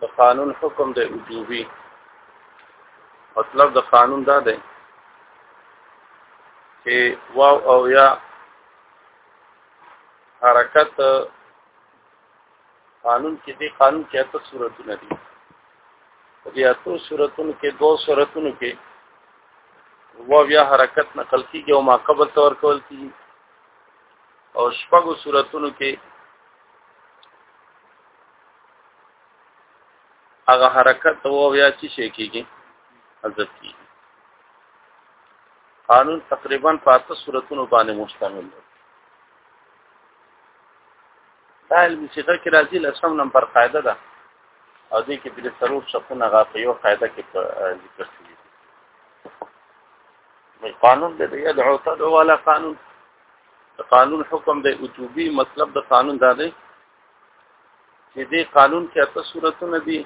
د قانون حکم د وجوبي مطلب د قانون دا دی چې واو او یا حرکت قانون کې دی قانون کې اته صورتونه دي په دې اته صورتونو کې دوه صورتونو کې واو یا حرکت نقل کیږي او ما قبل تور کول کیږي او شپږو صورتونو کې هغه حرکت وو بیا چې شي کېږي حذف کیږي قانون تقریبا په اته صورتونو باندې مشتمل دی دا علمي صيغه کې راځي لسم نمبر قاعده ده او دې کې د سرور شپونه غا په یو قاعده کې ذکر شوی بل قانون دی د يدعو تدعو ولا قانون د قانون حکم دی وجوبي مطلب د قانون دا دی چې دې قانون کې اته صورتونه دي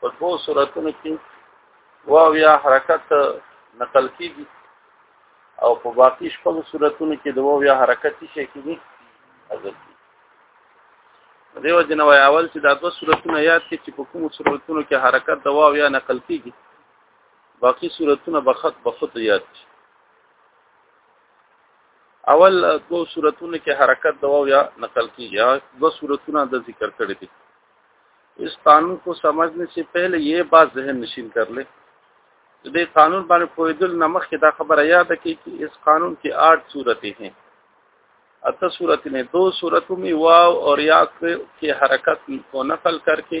په دوو صورتونو کې واو یا حرکت نقل کیږي او په باقي شپږو صورتونو کې د واو یا حرکت شي کیږي حاضر دي دیو جن وای اول چې دا دوه صورتونه یاد کړي چې په کومو صورتونو کې حرکت د واو یا نقل کیږي باقی صورتونه بخط بخط یاد شي اول دو صورتونه کې حرکت دوا یا نقل کی یا دو صورتونه د ذکر کړی دي اس قانون کو سمجھنے سے پہلے یہ بات ذہن نشین کر لے دې قانون باندې پویدل نمخ کې دا خبره یاد کړي چې اس قانون کې 8 صورتې دي اته صورت میں دو صورتوں میں واو اور یا کے حرکت کو نقل کر کے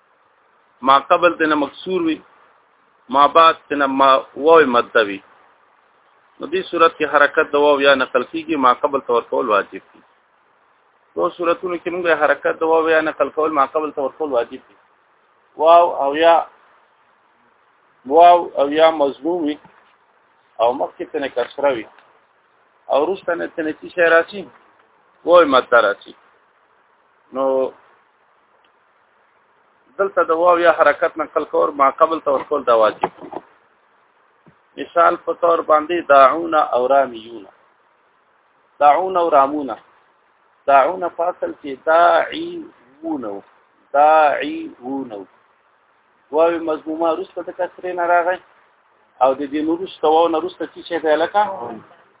ما قبل تنه مکسور وي ما بعد تنه ما واو مد وي نو دې صورت کې حرکت د واو یا نقل کیږي ما قبل تور کول واجب دي دو صورتونو کې موږ حرکت د واو یا نقل کول ما قبل تور کول واجب دي واو او یا واو او یا مضمومي او مخکې تنه کسره وي او روسته نه تنه چې شي راشي وای ماده راشي نو دلته د واو یا حرکت نقل کول ما قبل ته ورکول دا واجب مثال په تور باندې داعون او رامیون داعون او رامون داعون فاصل کې داعی وونو داعی وونو واو مضمومه رسته د کسرې نه راغی او د دې نورسته واو نه رسته چې څه ده لکه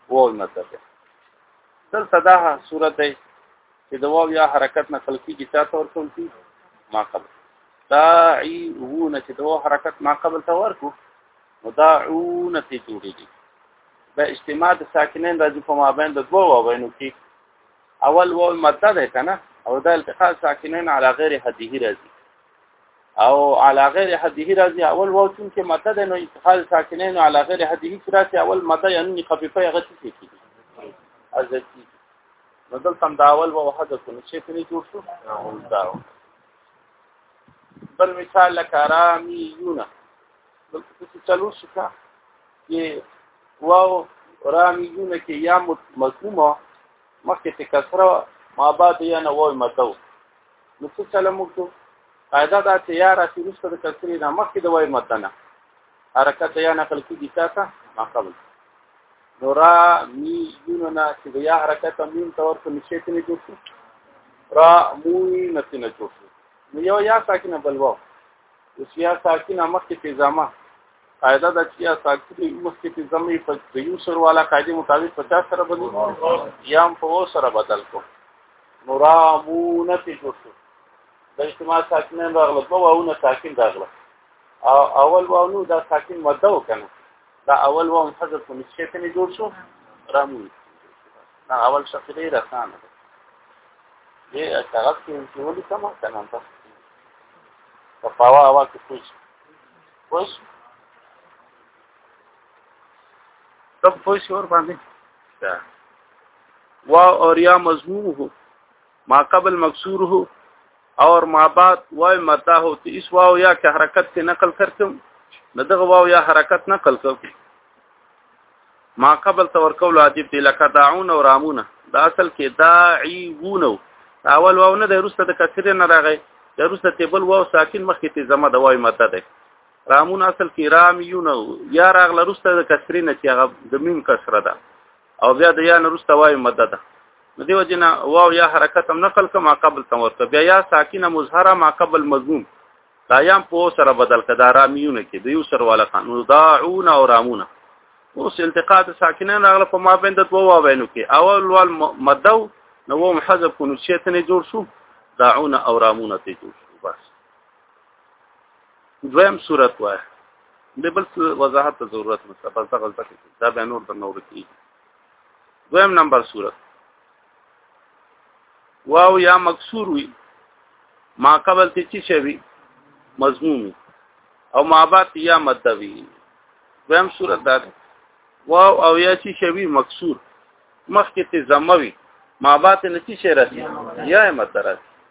واو نه ده دلته دا صورت دی چې د واو یا حرکت نقل کیږي چا ته ورکول کی ما قبل داعون چې د واو حرکت ما قبل ته ورکو مداعون ته جوړیږي دا اجتماع د ساکنین راځي په مابین د دوه واوینو کې اول واو ماده ده کنه او دا التقاء ساکنین علی غیر حدیه راځي او علی غیر حدیه راځي اول واو چون کې ماده ده نو التقاء ساکنین علی غیر حدیه راځي اول ماده یعنی خفیفه غتی کیږي ازتی نو دلته هم دا اول وو حذف نو چې تنې جوړ شو دا بل مثال لکه رامی یونه دلته څه چلو شو کا یې واو رامی یونه کې یا مضمومه مخکې ته کسره ما بعد یا نه وای متو نو څه چلو موږ قاعده دا چې یا راځي رسته د کسرې نه مخکې د وای متنه حرکت یا نقل کیږي تاسو ما قبل نورا می یونو نه چې د یا حرکت میم ته ورته نشي ته نه جوړ شو را موی نه ته نه جوړ شو نو یو یا ساکنه بل وو اوس یا ساکنه مخکې په ځما قاعده د چې یا ساکنه مخکې په ځمې په یو سر والا قاعده مطابق 50 سره بدل یا په و سره بدل کو نورا مو نه ته جوړ شو د اجتماع ساکنه راغله په واونه ساکن راغله اول واونو دا ساکن مده وکنه دا اول وو حذف کوم چې ته نه جوړ شو رامو دا اول شخص دی رسان دی هغه کې چې ولي کوم کنه په په پاوا اوا کې کوی کوی تب کوی شور باندې دا وا اور یا مضمون هو ما قبل مکسور هو اور ما بعد وای متا هو ته اس واو یا که حرکت کې نقل کرتم نه دغه واو یا حرکت نقل کو ما قبل تور کول عجیب دی لکه داعون او رامونه دا اصل کې داعیونه اول واو نه د روسته د کثیر نه راغی د روسته تیبل واو ساکن مخکې ته زما د وای متا ده رامون اصل کې رامیونه یا راغله روسته د کثیر نه چې هغه د میم کسره ده او بیا د یا نه رسته وای مدد نو دیو جن واو یا حرکت هم نقل کما قبل تم ورته بیا یا ساکینه مظهره ما قبل مضموم دا یام په سره بدل کدا رامیونه کې دیو سر والا خانو داعون او رامونه اوس التقاط ساکینه راغله په ما بند دوه واو بینو کې اول وال مدو نو وو محذف کو نو شیطان جوړ شو داعون او رامونه ته جوړ شو بس دویم صورت وای د بل وضاحت ته ضرورت نشته بس دا غلطه کې دا به نور د نور کې دویم نمبر صورت واو یا مکسور وي ما قبل ته چی شوی مضمون او ما بعد یا مدوی دویم صورت دا ده واو او یا چی شوی مکسور مخکې ته زموي ما بعد نه چی شي راځي یا مترات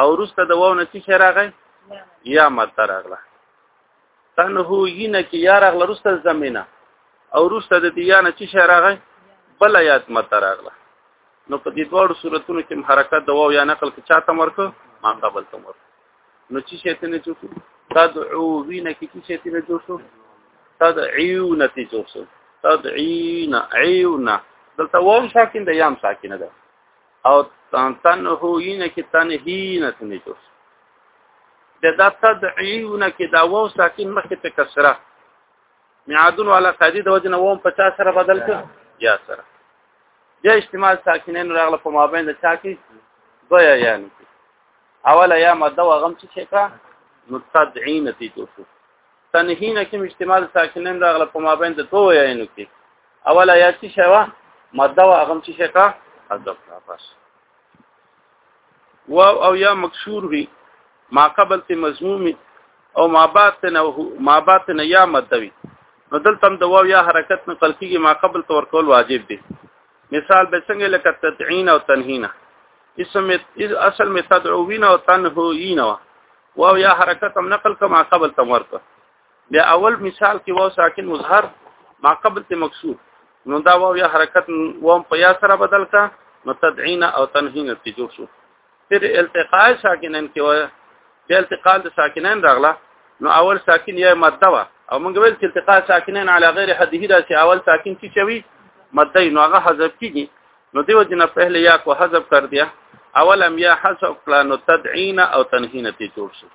او روسته د واو نه څه شي راغی یا مد راغله تنهو ینه کې یا راغله روسته زمينه او روسته د دې یا نه څه شي راغی بل یاد مد راغله نو په دې دوه صورتونو کې حرکت د واو یا نقل کې چاته مرکو ما قبل ته مرکو نو چې شیته نه جوړ تدعو وینه کې چې شیته نه جوړ شو تدعو نه تی جوړ شو تدعینا عیونا دلته واو ساکن د یام ساکن ده او تنهوینه کې تنهینه نه جوړ د دا تدعیونه کې دا وو ساکن مخکې په کسره میعادون والا قاعده د وجنه ووم 50 سره بدل کړ یا سره بیا اجتماع ساکنین راغله په مابین د چا کې دویا یا نه اوله یا مده وغم چې شي کا متدعین تی جوړ تنهینه کې اجتماع ساکنین راغله په مابین د دویا یا نه کې اول آیات څه شوا ماده او هغه څه شکا حذف کا پس و او یا مکسور وی ما قبل ته مضمومی او ما بعد ته نه ما بعد نه یا ماده وی نو دلته د واو یا حرکت نه قلقیږي ما قبل تور کول واجب دی مثال به څنګه لکه تدعین او تنهینا اسم اصل می تدعوین او تنهینا واو یا حرکت هم نقل کما قبل تمر کو بیا اول مثال کې واو ساکن مظهر ما قبل ته مکسور نو دا واو یا حرکت و په یا سره بدل کا نو تدعین او تنهین ته جوړ شو پھر التقاء ساکنین کې و بیا التقاء د ساکنین راغله نو اول ساکن یا ماده وا او موږ ویل چې التقاء ساکنین علی غیر حده دا چې اول ساکن چې چوي ماده نو هغه حذف کیږي نو دیو جن پہله یا کو حذف کر دیا اول ام یا حذف کړه نو تدعین او تنهین ته جوړ شو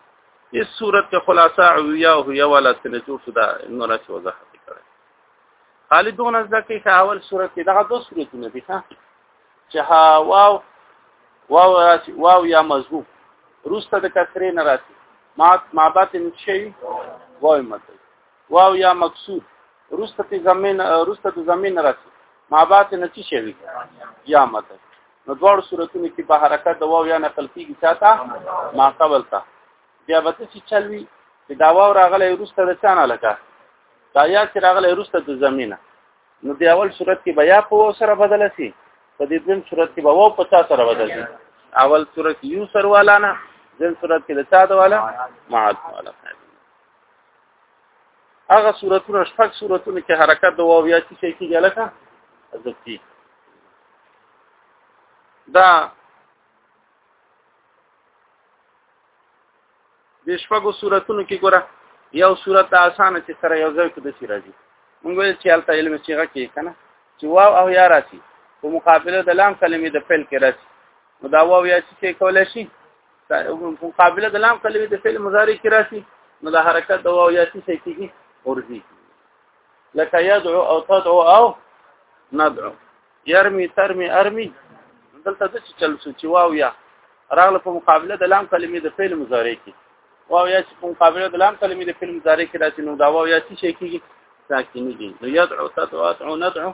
اس صورت کې خلاصه اویا او یا ولا سنتو صدا نو راځي وضاحت کړي خالد دون از دکې چې اول صورت کې دغه دوه صورتونه دي ها چې ها واو واو راځي واو یا مزو روسته د کسرې نه راځي ما ما باطن شي وای مته واو یا مقصود روسته ته زمين روسته ته زمين راځي ما باطن چی شي یا مته نو دواړو صورتونو کې په حرکت د واو یا نقل کیږي چاته ما قبل تا بیا به چې چلوي چې دا واو راغلی روسته د چانه لکه دا یا چې راغلی روسته د زمينه نو دی اول صورت کې بیا په واو سره بدل شي په دې دویم صورت کې به واو په تا سره بدل شي اول صورت یو سر والا نه ځین صورت کې د چا د والا معاد والا هغه صورتونه شپږ صورتونه کې حرکت د واو یا چې شي کېږي لکه ازتی دا د شپږو صورتونو کې ګوره یو صورت اسانه چې سره یو ځای کې د سیراجی موږ ویل چې البته علم صيغه کې کنه چې واو او یا راشي په مقابله د لام کلمې د فعل کې راشي نو دا واو یا چې کولای شي مقابله د لام کلمې د فعل مضارع کې راشي نو د حرکت د واو یا څه شي کېږي ورځي لکه يدعو او تدعو او ندعو يرمي ترمي ارمي دلته د څه چل سو چې واو یا راغله په مقابله د لام کلمې د فعل مضارع کې واو یا چې په مقابله د لام کلمې د فعل مضارع کې راشي نو دا واو یا څه شي کېږي ساکني دي نو يدعو تدعو ندعو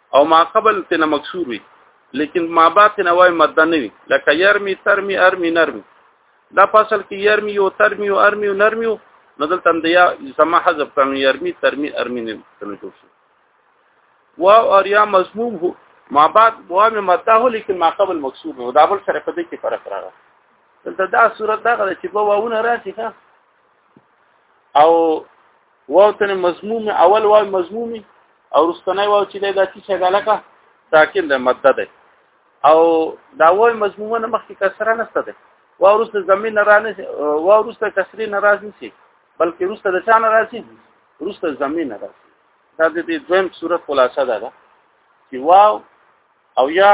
او ما قبل تنه مکسور وي لیکن ما بعد تنه وای ماده نه وي لکه يرمي ترمي ارمي نرمي دا فصل کې يرمي او ترمي او ارمي او نرمي نو دلته هم د یا سما حذف کړو يرمي ترمي ارمي نه تنه جوړ شي واو اور یا مضموم هو ما بعد بوا مې ماده هو لیکن ما قبل مکسور نو دا بل سره په دې کې فرق راغی دلته دا صورت دا غل چې بواونه راشي ها او واو ته مضموم اول واو مضمومي او رستنی واو چې دا چې شګالکه ساکن ده ماده ده او دا واو مضمومه نه مخکې کسره نشته ده واو رست زمين نه رانه واو رست کسري نه راځي شي بلکې رست د چا نه راځي رست زمين نه راځي دا د دې دویم صورت خلاصه ده چې واو او یا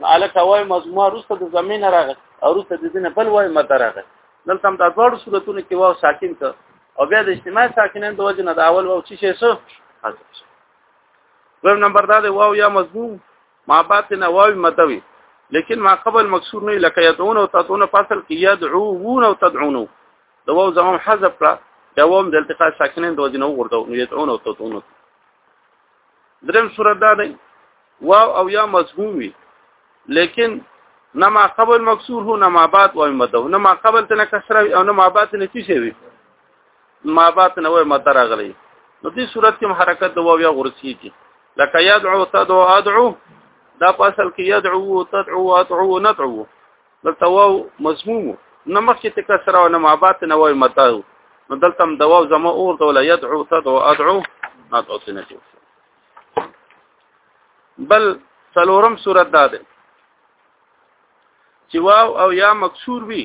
نو الکه وای مجموعه روسته د زمين راغی او روسته د دینه بل وای مد راغی دلته هم د دوړو صورتونو کې واو ساکن ته او بیا د اجتماع ساکنان د وجه نه د اول واو چی شي سو حذف دویم نمبر دا دی واو یا مضموم ما بات نه واو مدوي لیکن ما قبل مکسور نه لکه یدعون او تدعون فصل کې یدعون او تدعون د واو زمام حذف کړه دا واو د التقاء ساکنان د وجه نه ورته نو یدعون او تدعون دریم صورت دا دی واو او یا مضمون وي لیکن نه ما قبل مکسور هو نه ما بعد وای مده نه ما قبل تنه کسره وي او نه ما بعد نه چی شي وي ما بعد نه وای مده راغلی نو دې صورت کې حرکت د واو یا غرسی کی لکه یدعو تدعو ادعو دا په اصل کې یدعو تدعو ادعو ندعو دلته واو مضموم نه مخکې ته کسره او نه مابات نه وای متاو نو دلته هم د واو زما اور ته ولا يدعو تدعو ادعو ادعو سنتي بل څلورم صورت دا ده چې واو او یا مکسور وي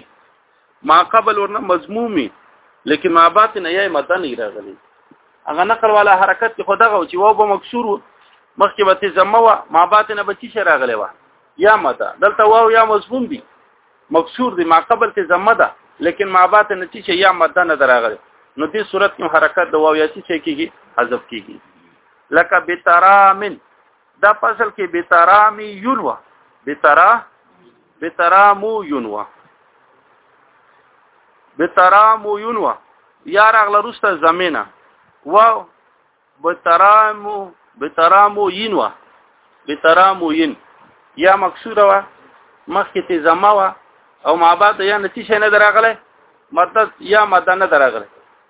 ما قبل ورنه مضمومي لیکن ما بات نه یې مدن راغلي هغه نقل والا حرکت خو دغه چې واو به مکسور مخکې به ته زما وا ما بات نه بچی شراغلی وا یا مدا دلته واو یا مضمون دي مکسور دي ما قبل کې زمه ده لیکن ما بعد نتیجه یا مدا نه دراغله نو دې صورت کې حرکت د واو یا چې کېږي حذف کېږي لکه بترامن دا فصل کې بترامی یونوا بترا بترامو یونوا بترامو یونوا یا راغله روسته زمينه واو بترامو بترامو ينوا بترامو ين یا مکسوره وا مخکې ته زما وا او ما بعد یا نتیشه نه دراغله مدد یا مدد نه دراغله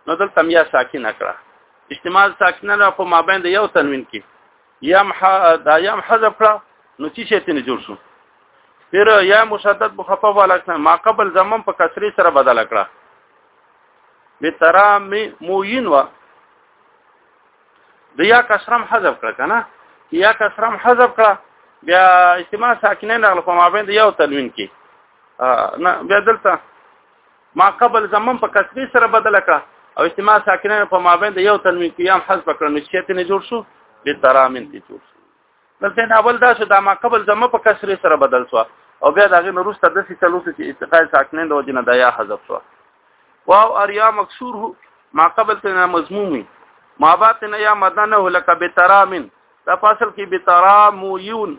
نو دلته یا ساکن کړه اجتماع ساکنه نه په مابین د یو تنوین کې یم ح دا یم حذف کړه نو چې شي تنه جوړ شو پیر یا مشدد مخفف علاقه ما قبل زمم په کسری سره بدل کړه به ترام موین وا د یا کسرم حذف کړ کنه یا کسرم حذف کړ بیا اجتماع ساکنین راغله په مابین د یو تنوین کې نه بیا دلته ما قبل زمم په کسبی سره بدل کړ او اجتماع ساکنین په مابین د یو تنوین کې هم حذف کړ نو چې ته نه جوړ شو به ترام انت جوړ شو دلته نه اول دا شو دا ما قبل زمه په کسره سره بدل شو او بیا دغه نورسته د سې چلو چې استقای ساکنه د وجنه د یا حذف شو واو اریا مکسور هو ما قبل ته مضمومی ما بات نه یا مدنه لک بترامن دا فاصل کې بترامویون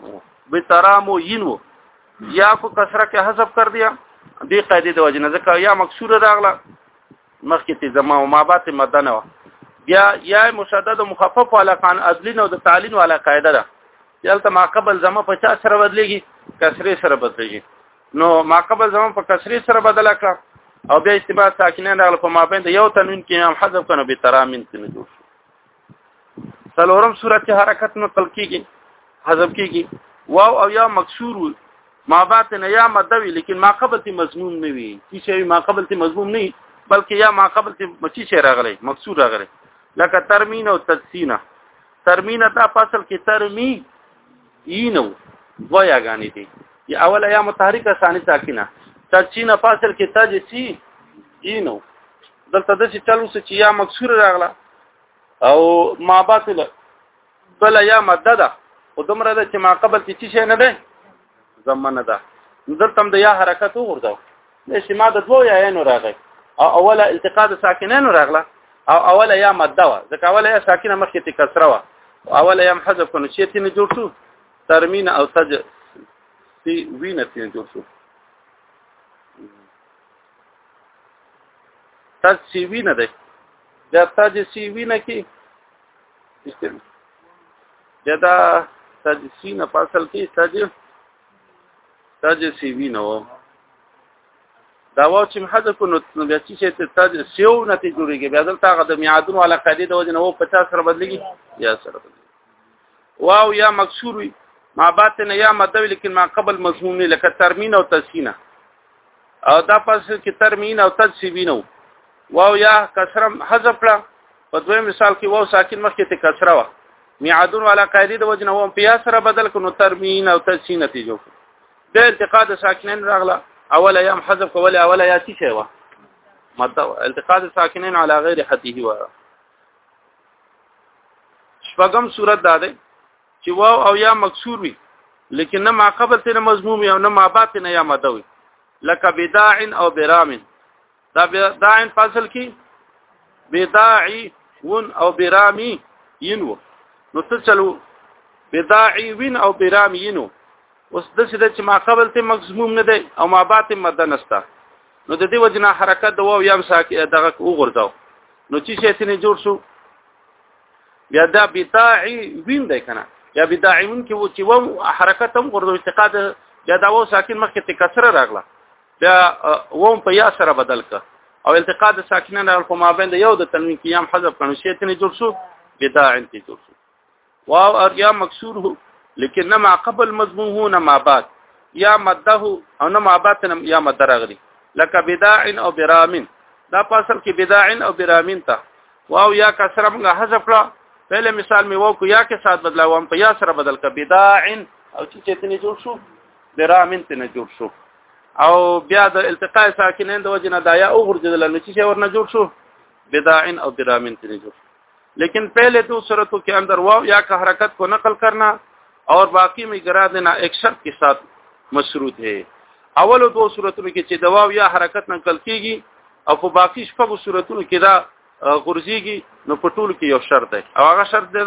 بتراموین وو یا کو کسره کې حذف کر دیا دې قاعده د وجنه ځکه یا مکسور راغله مخکې ته زما او ما بات مدنه و بیا یا مشدد مخفف علی قان ازلین او د تعلین علی قاعده ده یلته ما قبل زما په چا سره بدلیږي کسری سره بدلیږي نو ما قبل زما په کسری سره بدل کړ او بیا استباع ساکنه راغله په مابین د یو تنوین کې هم حذف کنه به ترامین تنه جوړ څلورم صورت چې حرکت نقل کیږي حذف کیږي واو او یا مکسور وي ما بعد نه یا مدوي لیکن ما قبل ته مضمون نه وي چې شی ما قبل ته مضمون نه بلکې یا ما قبل ته مچی شی راغلی مکسور راغلی لکه ترمین او تدسینه ترمینه دا فصل کې ترمی اینو دو یاګانې دي یا اوله یا متحرکه ثاني ساکنه ترچین فاصل کې تاج سی اینو دلته د چې چلو چې یا مکسور راغله او ما باطل بل یا مدده او دومره ده چې ما قبل کې چی شي نه ده زمنه ده دلته هم د یا حرکت وګورځو ماشي ما د دوه یاینو راغی او اوله التقاء د ساکنینو راغله او اوله یا ماده وا ځکه اوله یا ساکنه مخکې ته کسره وا اوله یا حذف کنه چې تینه جوړ شو ترمین او سج سی وینه تینه جوړ شو تاسو سی وینه ده دا تاسو سی وینه کې دا تاسو سی نه فاصل کې تاسو تاج سی وی نو دا واو چې حذف نو بیا چې ته تاج سیو نه ته جوړیږي بیا دلته هغه د میعادون ولا قاعده د وجه نه وو 50 سره بدلږي یا سره بدلږي واو یا مکسور وی ما باطن یا مدوی لیکن ما قبل مضمون لکه ترمین او تسینه او دا پس کې ترمین او تسوینه واو یا کسرم حذف کړه په دوی مثال کې واو ساکن مخکې ته کسره و میعادون والا قاعده د وجنه و په سره بدل کنو ترمین او تسین نتیجو د التقاء د ساکنین راغله اول ایام حذف کول اول یا تی شی و ماده التقاء د ساکنین علی غیر حته و شپږم صورت دا ده چې واو او یا مکسور وي لیکن نه ما قبل ته مضموم یا نه ما بعد نه یا مدوي لکه بداع او برام دا بیا دا ان فاصل کی بداعی ون او برامی ینو نو څه چلو بداعی ون او برامی ینو اوس د څه چې ما قبل ته مخزوم نه دی او ما بعد ته مد نستا نو د دې وجنه حرکت د واو یم ساکي دغه وګرځاو نو چې شي تنه جوړ شو بیا دا بداعی وین دی کنه یا بداعی ون کې و چې و حرکت هم ورته اعتقاد بیا دا و ساکن مخکې ته کسره راغله بیا ووم په یا سره بدل ک او التقاء د ساکنه نه په مابین د یو د تنوین کې یم حذف کړو شی ته نه جوړ شو بدا انت جوړ شو واو ار یا مکسور هو لیکن نه ما قبل مضمون هو نه ما بعد یا مده او نه ما بعد نه یا مده راغلی لکه بداع او برامن دا په اصل کې بداع او برامن ته واو یا کسره موږ حذف کړو پہله مثال می وو کو یا کې سات بدلاوم په یا سره بدل ک بداع او چې چتنی جوړ شو برامن ته نه جوړ شو او بیا د التقاء ساکنین د وجنه دایا او غرجدل نو چې ورنه جوړ شو بداعن او درامن تنه جوړ لیکن پہلے تو صورتوں کے اندر واو یا کا حرکت کو نقل کرنا اور باقی میں گرا دینا ایک شرط کے ساتھ مشروط ہے اول دو صورتوں کې چې د واو یا حرکت نقل کیږي او په باقی شپږو صورتونو کې دا غرزيږي نو په ټول کې یو شرط دی او هغه شرط دی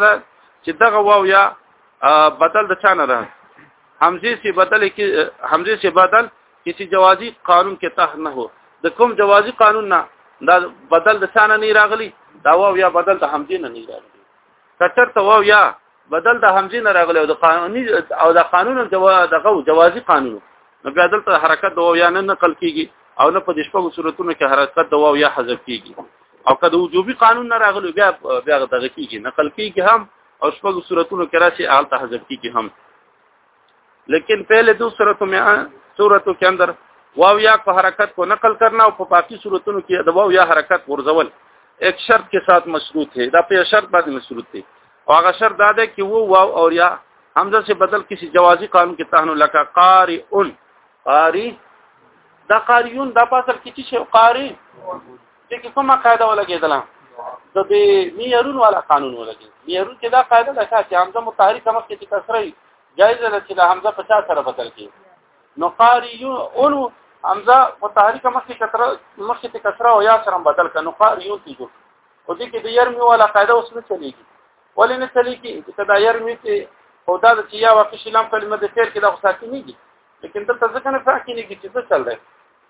چې دغه واو یا بدل د چانه ده حمزه سے بدل کی حمزه سے بدل کسی جوازی قانون کې تحت نه هو د کوم جوازی قانون نه دا بدل د ثانه نه راغلی دا واو یا بدل د حمزه نه نه راغلی کچر ته واو یا بدل د حمزه نه راغلی او د قانوني او د قانون دغه جوازی قانون نو بیا دلته حرکت د واو یا نه نقل کیږي او نه په دې شپږو صورتونو کې حرکت د واو یا حذف کیږي او کله وجوبي قانون نه راغلی بیا بیا دغه کیږي نقل کیږي هم او شپږ سوراتونو کې راشي آل ته حذف کیږي هم لیکن پہلے دو سورتوں میں سورتوں کے اندر واو یا کو حرکت کو نقل کرنا او په باقی صورتونو کې د واو یا حرکت ورزول ایک شرط کې ساتھ مشروط ہے دا په شرط باندې مشروط دی او هغه شرط دا ده چې وو واو او یا حمزه سے بدل کسی جوازی قانون کې تهنو لکا قاری ان قاری دا قاریون دا پاسل کې چې قاری دې کې کومه قاعده ولګېدله د دې معیارون والا قانون ولګي معیارون کې دا قاعده ده چې همزه متحرک مخ کې کسره جایز ده چې د همزه په چا سره بدل کې نو قاری اون همزه متحرک مخ کې کسره مخ کې کسره او یا سره بدل کړي نو قاری یو تیجو او دې کې د یرمی والا قاعده اوس نه چلیږي ولې نه چلیږي چې دا یرمی ته او دا چې یا واقع شلم کلمه د خیر کې دا خو ساکي نه دي لیکن دلته ځکه نه ساکي نه دي چې څه چل دی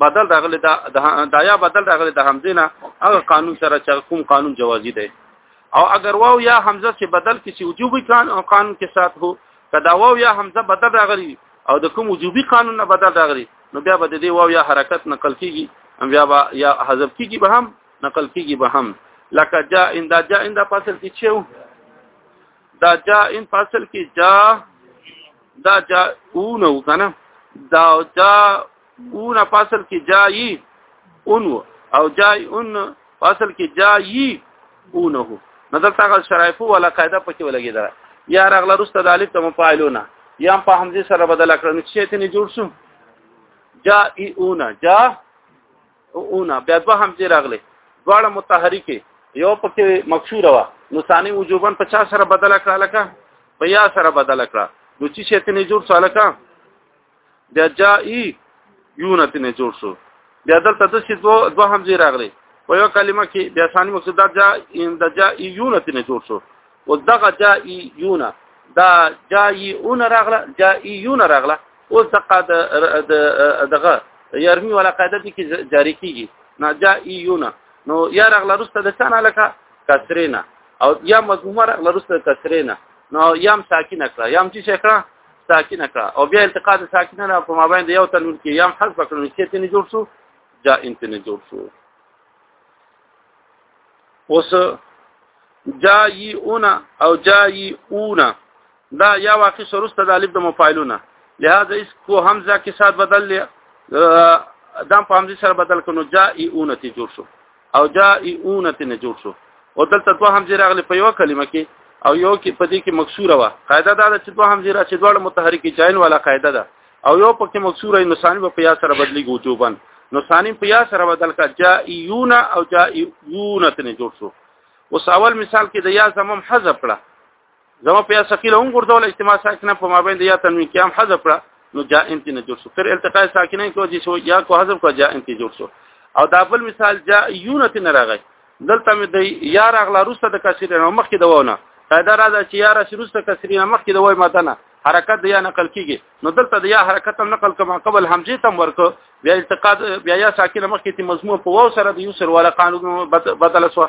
بدل راغلی دا دا یا بدل راغلی د حمزه نه هغه قانون سره چې کوم قانون جوازي دی او اگر واو یا حمزه چې بدل کسی وجوبي کان او قانون کې سات هو کدا واو یا حمزه بدل راغلی او د کوم وجوبي قانون نه بدل راغلی نو بیا به د دې واو یا حرکت نقل کیږي ام بیا با یا حذف کیږي به هم نقل کیږي به هم لکه جا ان دا جا ان دا فاصل کې چو دا جا ان فاصل کې جا دا جا او نو کنه دا جا اون فاصل کې جای اون او جای اون فاصل کې جای اونه نظر تاغه شرایفو ولا قاعده پکې ولګی دا یا رغله رسته د الف ته مفاعلونه یا په همزه سره بدل کړو نو چې ته نه جوړ شو جا ای اونا جا اونا بیا دوه همزه راغله دواړه متحرکه یو پکې مکسور وا نو ثاني وجوبن 50 سره بدل کړه لکه بیا سره بدل کړه نو چې ته نه جوړ شو لکه بیا جا ای یونت نه جوړ شو بیا دلته د څه دو دو همزه راغلي په یو کلمه کې بیا ثاني مقصود دا جا ان د جا ای یونت نه جوړ شو او دغه جا ای یونه دا جا ای اون راغله جا ای یونه راغله او دغه د دغه یارمی ولا قاعده دي کې جاری کیږي نه جا ای یونه نو یا راغله رسته د ثانه لکه کسرینا او یا مضمومه راغله رسته د کسرینا نو یام ساکینه کړه یام چې شکړه ساکنه کړه او بیا التقاء د ساکنه نه په مابین د یو تنوین کې یم حذف کړو چې تنه جوړ شو جا انتنه جوړ شو اوس جایعون او جایعون دا یا واقع سرسته د الف د مفاعلونه لہذا اس کو حمزه کے ساتھ بدل لیا دام په حمزه سره بدل کړو جائعون تی جوړ شو او جائعونه ته نه جوړ شو او دلته دوه همزه راغلي په یو کلمه کې او یو کې په دې کې مکسوره و قاعده دا ده چې دوه همزه را چې دوه متحرک جاین والا قاعده ده او یو پکې مکسوره نو ثاني په یا سره بدلی ګوجوبن نو ثاني په یا سره بدل کا جائعون او جائعون ته نه جوړ شو اوس اول مثال کې د یا زمم حذف کړه زما په ثقيله هم ګرځول اجتماع ساکنه په مابین د یا تنوین کې هم حذف کړه نو جاء انت نه جوړ شو تر التقاء ساکنه کې وجه شو یا کو حذف کړه جاء انت جوړ شو او دا بل مثال جاء یونت نه راغی دلته مې د یا راغله روسته د کثیر نه مخکې دوونه قاعده راځي چې یا راشي روسته کثیر نه مخکې دوی ماتنه حرکت د یا نقل کیږي نو دلته د یا حرکت هم نقل کما قبل حمزه تم ورکو بیا التقاء بیا یا ساکنه مخکې تی مضمون په واو سره د یو سر ولا قانون بدل سو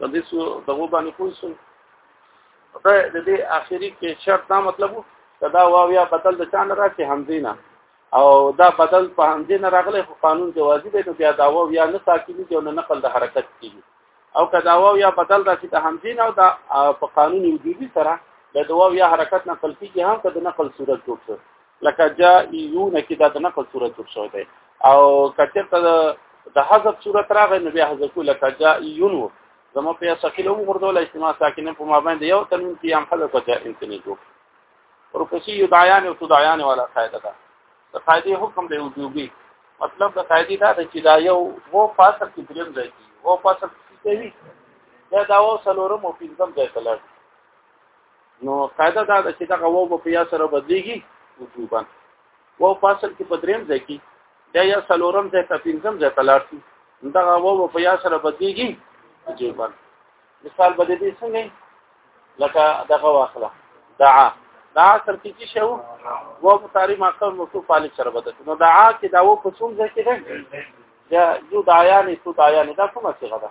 د دې سو دغه باندې پوه شو دا د دې اخیری کې شرط دا مطلب دا واو یا بدل د چان راکې همزینا او دا بدل په همزینا راغله خو قانون کې واجب دی بیا دا واو یا نه ساکینی کې نه نقل د حرکت کیږي او کدا واو یا بدل راکې د همزینا او دا په قانون وجودي سره د واو یا حرکت نقل کیږي هم کدا نقل صورت جوړ شي لکه جائیون کې دا د نقل صورت جوړ شوی دی او کچر ته د حذف صورت راغی نو بیا حذف لکه جائیون و زمو په شکل هم غردول اجتماع ساکنه په مابین دی یو تنوین کې هم حذف جائیون کې نه جوړ ورپسې یو دایان او تدایان والا قاعده ده د قاعده حکم دی وجوبي مطلب د قاعده دا ده چې دا یو وو فاصل کې دریم ځای دی وو فاصل کې دی دا دا وو سلورم او پنځم ځای ته لږ نو قاعده دا ده چې دغه وو په یا سره بدلیږي وجوبا وو فاصل کې په دریم ځای کې دا یا سلورم ځای ته پنځم ځای ته لاړ شي دغه وو په یا سره بدلیږي وجوبا مثال بده دي څنګه لکه دغه واخله دعا دا سر کې چې شو وو په تعریف ماقام موصوف علی سره بدل نو دعا کې دا وو په څوم ځای کې ده یا جو دعایانې تو دعایانې دا کومه څه ده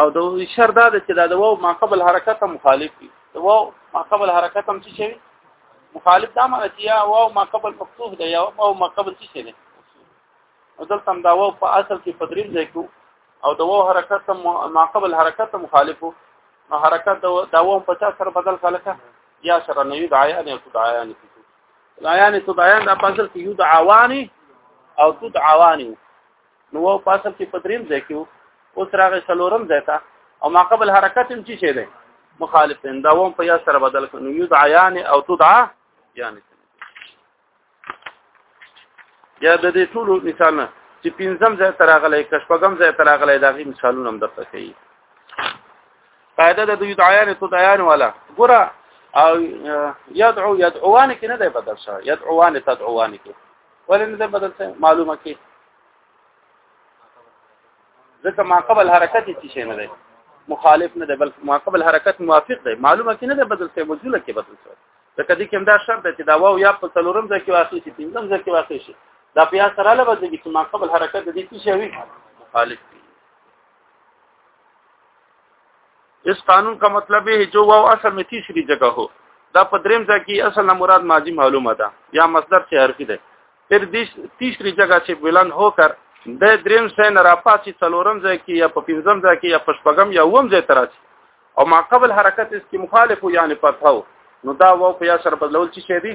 او د اشاره دا ده چې دا د واو ما قبل حرکت مخالف دي د واو ما قبل حرکت هم څه شي مخالف دا معنی چې یا واو ما قبل مفتوح ده یا واو ما قبل څه شي ده او دلته هم دا واو په اصل کې په دریم ځای کې او د واو حرکت ما قبل حرکت مخالف نو حرکت دا واو په چا سره بدل کړه یا سره نه یو دعایا نه تو دعایا نه تو دعایا نه تو دعایا دا په اصل کې یو دعاوانی او تو دعاوانی نو او پاسب کې پدریم ځای کې اوس راغې سلورم ځای ته او ما قبل حرکت هم چی شه دی مخالف دا ووم په یا سره بدل کړو یدعیان او تدعا یعنی یا د دې ټولو مثالونه چې پنځم ځای تر غلې کشپغم ځای تر غلې دا غي مثالونه هم درته کوي قاعده د دوی دعایان تو دعایان والا ګره او یدعو یدعوان کې نه دی بدل شوی یدعوان تدعوان کې ولې نه بدل څه معلومه کې ځکه ما قبل حرکت هیڅ شي نه دی مخالف نه دی بلکې ما قبل حرکت موافق دی معلومه کې نه دی بدل څه موجوده کې بدل څه ځکه دې کې دا شرط دی چې دا واو یا په څلورم ځای کې واقع شي پنځم ځای کې واقع شي دا بیا سره له بدل کې ما قبل حرکت دې څه شي مخالف اس قانون کا مطلب ہے جو واو اصل میں تیسری جگہ ہو دا په دریم ځای کې اصل نه مراد ماضی معلومه ده یا مصدر چې حرفي ده تر دې تیسری جگہ چې بلند هو کر د دریم ځای نه راپاسي څلورم ځای کې یا په پنځم ځای کې یا په شپږم یا اوم ځای تراسي او ما قبل حرکت اس کې مخالف یعنی فتح نو دا واو په یا سره بدلول چې شي دي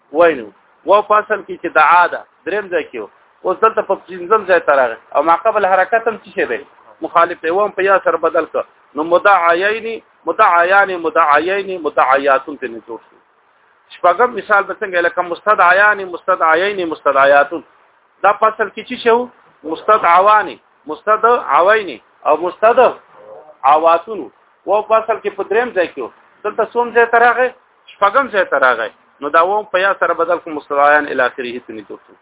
وینو و فصل کې چې دعا ده دریم ځای کې اوس دلته په پنځم ځای ته راغی او ما قبل حرکت هم څه شی دی مخالف دی وم په یا سره بدل ک نو مدعیین مدعیان مدعیین مدعیاتون ته نه جوړ شو شپږم مثال به څنګه لکه مستدعیان مستدعیین مستدعیاتون دا فصل کې څه شو مستدعوان مستدعوین او مستدعواتون و فصل کې په دریم ځای کې دلته څوم ځای ته راغی شپږم ځای ته راغی نو دا ووم په یا سره بدل کوم مستوایان الی اخره ته نږدې شو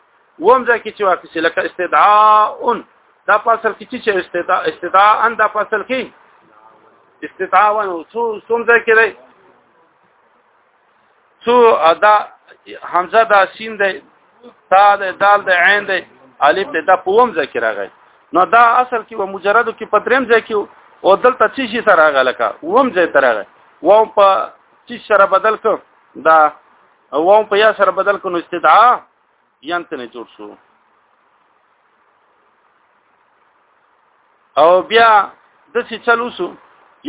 ووم ځای کې چې واقع شي لکه استدعاء دا په اصل کې چې استدعاء استدعاء ان دا په اصل کې استدعاء نو څو څوم ځای کې دی څو ادا حمزه دا سین دی تا د دال د عین د الف د پوم ذکر راغی نو دا اصل کې و مجرد کې په دریم ځای کې او دلته چی شي سره راغله کا ووم ځای تر راغی و په چی سره بدل ک دا و په یا سره بدل ک نو استدعاء ینت نه جوړ شو او بیا د څه چلوسو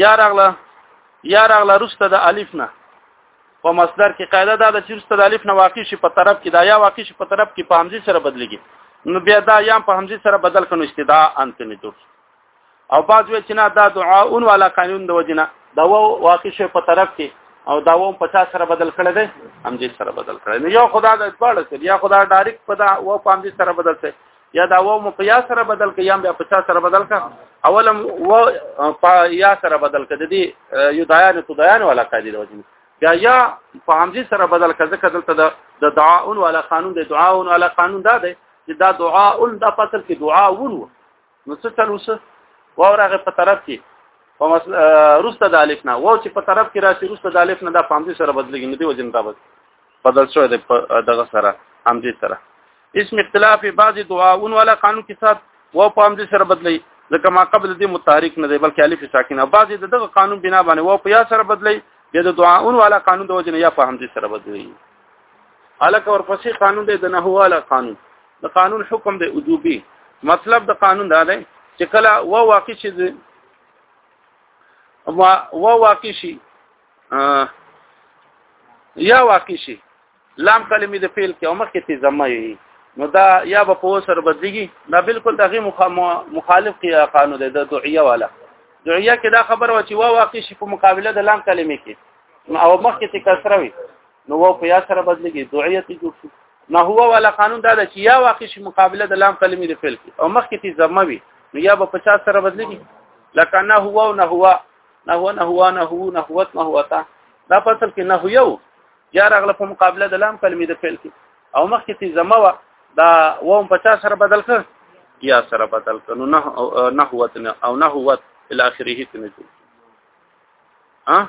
یا راغله یا راغله رسته د الف نه په مصدر کې قاعده دا د چیرسته د الف نه واقع شي په طرف کې دا یا واقع شي په طرف کې په همزه سره بدلږي نو بیا دا یا په همزه سره بدل کنو استدا انت نه دوت او بعض وی چې نه دا دعا اون والا قانون د وجنه دا واقع شي په طرف کې او دا و په چا سره بدل کړی دی همجې سره بدل کړی نو یو خدا د اعتبار سره یا خدا ډایرک په دا و په همجې سره بدل سره یا دا و مو په یا سره بدل ک یا بیا په چا سره بدل ک اولم و په یا سره بدل ک د دې یو دایان تو دایان ولا قاعده د وجه بیا یا په همزه سره بدل ک ځکه دلته د دعاء ولا قانون د دعاء ولا قانون دا دی چې دا دعاء د فصل کې دعاء ونو نو څه چل وسه وورغه په طرف کې په مسله روسته د الف نه و چې په طرف کې راشي روسته د الف نه د پامځي سره بدلږي نو دی وجه نه بدل شوی دی په دغه سره همدې سره اسم اختلاف بعضی دعاون والا قانون کې سات و په همدې سره بدلی ځکه ما قبل دې متحرک نه دی بلکې الف ساکنه بعضی دغه قانون بنا باندې و په یا سره بدلی یا د دعاون والا قانون د وجه نه یا په همدې سره بدلی الک اور پسې قانون دی د نه والا قانون د قانون حکم دی وجوبي مطلب د قانون دا دی چې کله و واقع شي و واقع شي یا واقع شي لام کلمې د فعل کې او مخکې ته زمه یي نو دا یا به په سر بدلږي دا بالکل دغه مخالف کې قانون دی د دعیه والا دعیه کې دا خبر و چې وا واقع شي په مقابله د لام کلمې کې او مخکې ته کسره وي نو و په یا سره بدلږي دعیه ته جوړ شي نه هو ولا قانون دا چې یا واقع شي مقابله د لام کلمې د فعل کې او مخکې ته زمه وي نو یا به په چا سره بدلږي لکه نه هو او نه هو نهو نهو نهو نهوت نهوتا دا فصل کې نهو یو یا راغله په مقابله د لام کلمې د فعل کې او مخکې تی زما وا دا و په چا سره بدل کړ یا سره بدل کړ نو نه نهوت نه او نهوت الاخره کې نه جوړ ها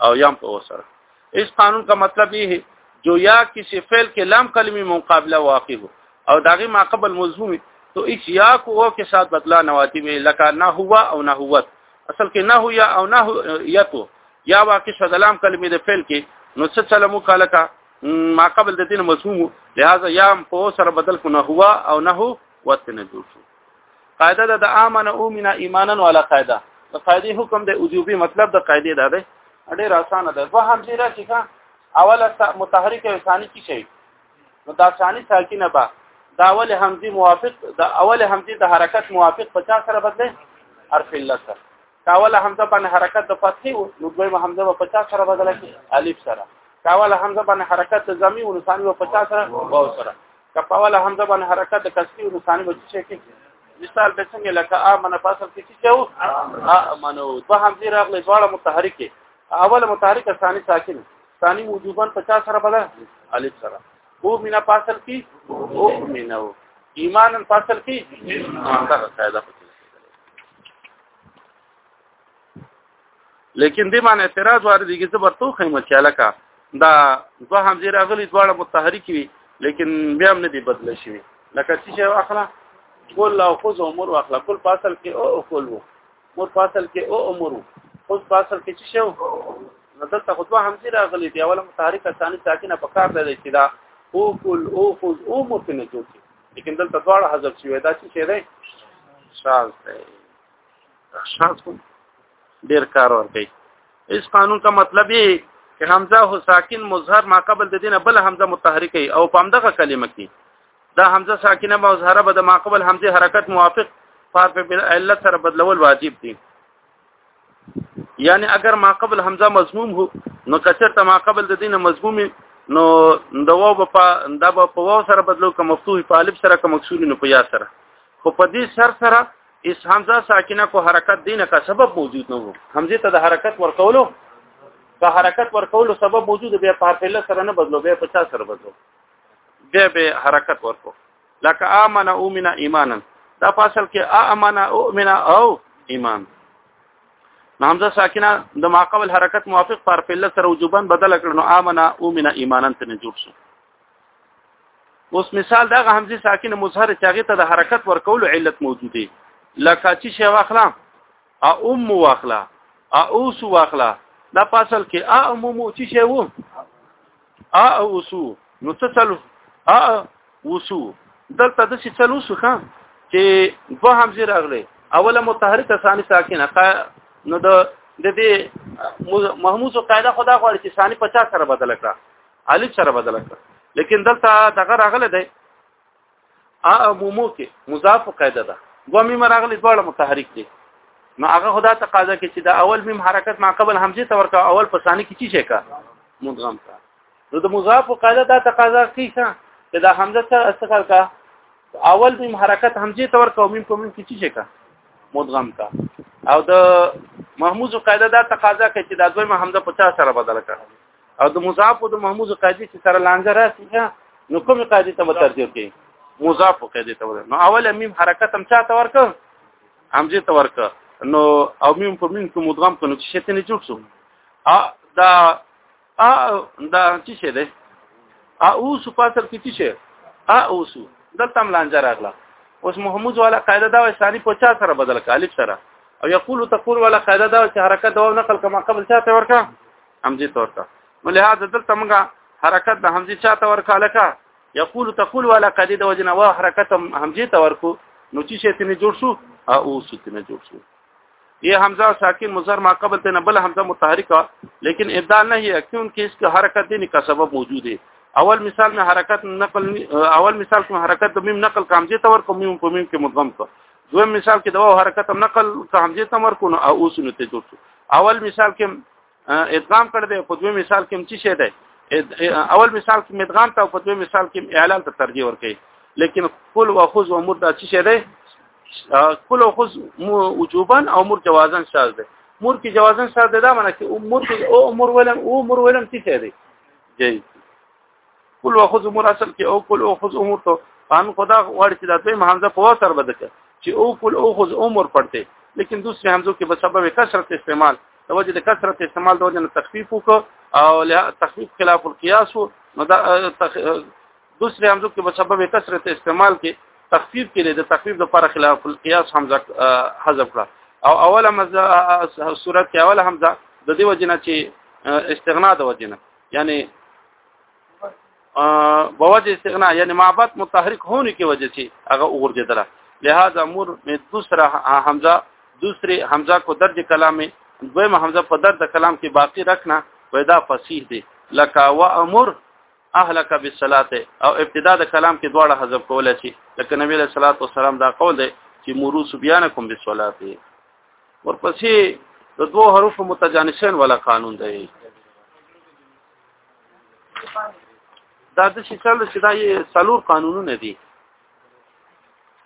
او یام په وسره اس قانون کا مطلب یہ ہے جو یا کسی فعل کے لام کلمی مقابلہ واقع ہو اور داغی ما قبل مضموم تو اس یا کو او کے ساتھ بدلا نواتی میں لکا نہ ہوا او نہ ہوا اصل کې نه هو یا او نه هو یا تو یا واقع شد لام کلمې د فعل کې نو څه سلام وکاله کا ما قبل د دین مضمون لہذا یا په سره بدل کو نه هوا او نه هو وت نه جوړ شو قاعده ده د امن او من ایمانا ولا قاعده د قاعده حکم د وجوبي مطلب د قاعده ده ده ډېر اسانه ده په هم ځای چې کا اوله متحرک او ثاني کی شي نو دا ثاني ساکینه به دا اول همزي موافق دا اول همزي د حرکت موافق 50 سره بدله حرف الله سره کاوله همزه باندې حرکت د فتحي او دویمه همزه په 50 سره بدله کی الف سره کاوله همزه باندې حرکت د زمي او ثاني په 50 سره واو سره کپاوله همزه باندې حرکت د کسبي او نقصان به څه کې مثال به څنګه لکه امنه فاصل کې چې یو امنو په همزه راغلي دواړه متحرکه اوله متحرکه ثاني ساکن ثاني وجوبا 50 سره بدل الف سره او مینا فاصل کې او مینا ایمان فاصل کې هغه قاعده لیکن دې باندې اعتراض واردې کې څه ورته خیمه چې لکه دا دوه هم زیره غلي دواړه متحرک وي لیکن بیا هم نه دی بدل شي لکه چې یو اخلا کول او خذ امور واخلا کول فاصل کې او کول وو مور فاصل کې او امور خذ فاصل کې چې شو دلته خطبه هم زیره غلي دی اوله متحرک ثاني ساکنه په کار دی چې دا او کول او خذ او مور کې نه جوړ لیکن دلته دواړه حذف شوی دا چې شه دی شاز دی شاس کوم ډیر کار ور کوي اس قانون کا مطلب یې چې حمزه هو ساکن مظهر ما قبل د دینه بل حمزه متحرک او په همدغه کلمه کې دا حمزه ساکنه مظهره به د ما قبل حمزه حرکت موافق فارف بل علت سره بدلول واجب دي یعنی اگر ما قبل حمزه مضموم هو نو کچرته ما قبل د دینه مضموم نو د واو په دا په واو سره بدلو کوم مفتوح په الف سره کوم مکسور نو په یا سره خو په دې سر سره اس حمزه ساکنه کو حرکت دینه کا سبب موجود نه وو حمزه ته د حرکت ورکولو په حرکت ورکولو سبب موجود بیا په حرف سره نه بدلو بیا په چا سره بدلو بیا به حرکت ورکو لکه امن اومنا ایمانا دا فاصل کې امن اومنا او ایمان حمزه ساکنه د ماقبل حرکت موافق پر فعل سره وجوبن بدل کړنو امن اومنا ایمانا ته جوړ شو اوس مثال دا همزه ساکنه مظهر چې هغه ته د حرکت ورکول علت موجود دی لکه چې شی واخلا ا ام واخلا ا اوس واخلا دا پاسل کې ا ام مو چې شی وو ا اوسو نو څه چلو ا اوسو دلته د څه چلو شو خان چې دوه همزه راغلي اوله متحرک ثاني ساکنه نو د د دې محمود قاعده خدا غواړي چې ثاني 50 سره بدل کړه الف سره بدل کړ لیکن دلته دغه راغله دی ا عمومو کې مضاف قاعده ده دوه میم راغلي دواړه متحرک دي نو هغه خدا تقاضا کوي چې دا اول میم حرکت ما قبل همزه ته ورکا اول په ثاني کې چی شي کا مدغم کا نو د مضاف قاعده دا تقاضا کوي چې دا همزه سره استقال کا اول میم حرکت همزه ته ورکا او میم په میم کې چی شي کا مدغم کا او د محمود قاعده دا تقاضا کوي چې دا دویمه همزه 50 سره بدل کړي او د مضاف او د محمود قاعده چې سره لانجه راسي نو کوم قاعده ته مترجم کی مضاف قاعده ته نو اول میم حرکت هم چاته ورک همزه ته ورک نو او میم په مین کې مدغم کنو چې شته نه جوړ شو ا دا ا دا چې شه ده ا او سو پاسر کې چې شه ا او سو دلته هم لانجه راغله اوس محمود والا قاعده دا وایي ثاني په چا سره بدل کالب سره او یقول تقول ولا قاعده دا چې حرکت دوام نقل کما قبل چاته ورکا همزه تور کا ولهدا دلته موږ حرکت د همزه چاته ورکاله کا یقول تقول ولا قدید وجنا وا حرکت همزه ته ورکو نو چې شي تنه جوړ شو او شي تنه جوړ شو یہ حمزہ ساکن مظہر ما قبل تینا بل حمزہ متحرکہ لیکن ابدال نہیں ہے کیونکہ اس کا حرکت دینے کا سبب موجود ہے اول مثال میں حرکت نقل اول مثال میں حرکت میم نقل کا حمزہ تور کو میم کو میم کے مدغم کا دویم مثال کې دوا حرکت نقل کا حمزه تمر کو نو او اوس نو ته جوړ اول مثال کې ادغام کړی دی په دوی مثال کې څه شی دی اول مثال کې مدغام ته په دوی مثال کې اعلان ته ترجیح ورکړي لیکن کل او خذ او مر دا څه شی دی کل او خذ وجوبا او مر جوازا شاذ دی مر کې جوازا شاذ دی دا معنی چې مر کې او مر ولم او مر ولم څه شی دی جی کل واخذ امور اصل کې او کل واخذ امور ته فهم خدا غواړي چې د دویم حمزه په وتر بده کې چې او کل واخذ امور پړته لیکن دوسری حمزو کې په سبب کثرت استعمال د وجه د کثرت استعمال د وجه نه تخفیف وکړو او له تخفیف خلاف القياس نو دا دوسری حمزو کې په سبب کثرت استعمال کې تخفیف کې د تخفیف د پر خلاف القياس حمزه حذف کړه او اوله مزه صورت کې اوله حمزه د دې وجه نه چې استغنا د وجه نه یعنی بوجه استغنا یعنی معبد متحرک هونه کی وجه چی هغه وګرځیدله لہذا مور میں دوسرا حمزہ دوسرے حمزہ کو درج کلام میں دویم حمزہ په درد کلام کې باقی رکھنا ودا فصیح دی لکا و امر اهلک بالصلاه او ابتدا د کلام کې دواړه حذف کول شي لکه نبی صلی الله علیه وسلم دا قول دی چې مرو سبیانکم بالصلاه ورپسې د دوه حروف متجانسین ولا قانون دی دا د شي څل چې دا یې سلور قانونونه دي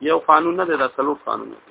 یو قانون نه دی دا سلور قانون دی